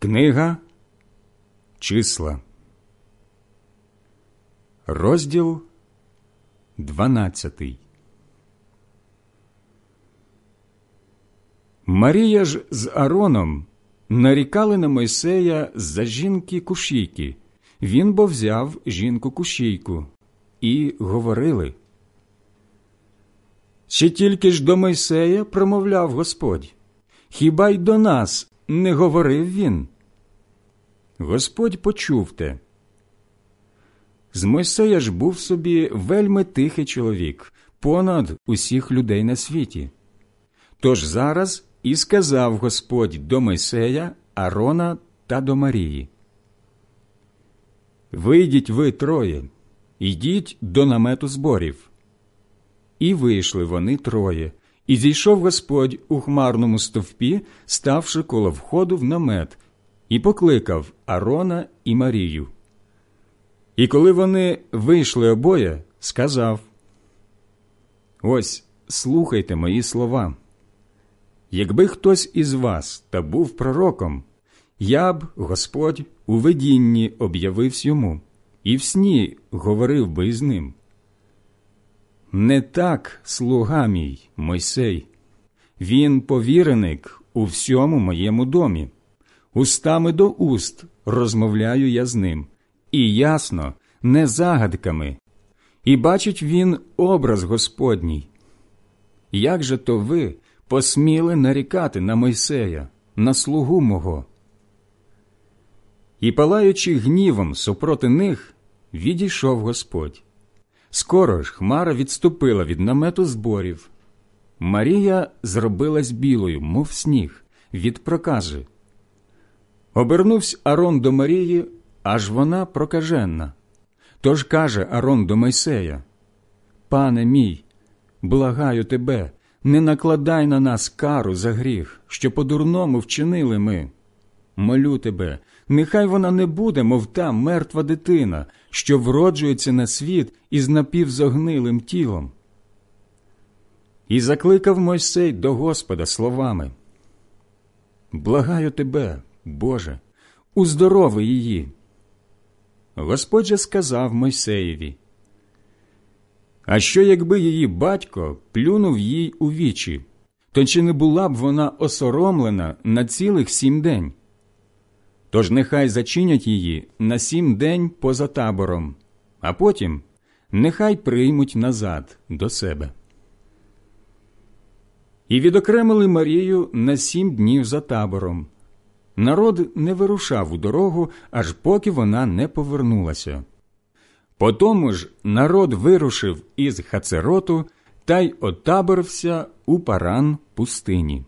Книга Числа, розділ 12 Марія ж з Ароном нарікали на Мойсея за жінки кушійки. Він бо взяв жінку кушійку і говорили. Чи тільки ж до Мойсея промовляв Господь? Хіба й до нас не говорив він? Господь почув те. З Мойсея ж був собі вельми тихий чоловік, понад усіх людей на світі. Тож зараз і сказав Господь до Мойсея, Арона та до Марії. Вийдіть ви троє, йдіть до намету зборів. І вийшли вони троє, і зійшов Господь у хмарному стовпі, ставши коло входу в намет, і покликав Арона і Марію. І коли вони вийшли обоє, сказав Ось слухайте мої слова. Якби хтось із вас та був пророком, я б, Господь, у видінні об'явився йому, і в сні говорив би із ним. Не так, слуга мій, Мойсей, він повіреник у всьому моєму домі. Устами до уст розмовляю я з ним, і ясно, не загадками, і бачить він образ Господній. Як же то ви посміли нарікати на Мойсея, на слугу мого? І, палаючи гнівом супроти них, відійшов Господь. Скоро ж Хмара відступила від намету зборів. Марія зробилась білою, мов сніг, від прокази. Обернувся Арон до Марії, аж вона прокаженна. Тож каже Арон до Мойсея Пане мій, благаю тебе, не накладай на нас кару за гріх, що по-дурному вчинили ми. Молю тебе, нехай вона не буде, мов та мертва дитина, що вроджується на світ із напівзогнилим тілом. І закликав Мойсей до Господа словами Благаю тебе, Боже, уздорови її. Господь же сказав Мойсеєві А що, якби її батько плюнув їй у вічі, то чи не була б вона осоромлена на цілих сім день? Тож нехай зачинять її на сім день поза табором, а потім нехай приймуть назад до себе. І відокремили Марію на сім днів за табором. Народ не вирушав у дорогу, аж поки вона не повернулася. Потому ж народ вирушив із Хацероту та й отаборився у паран пустині.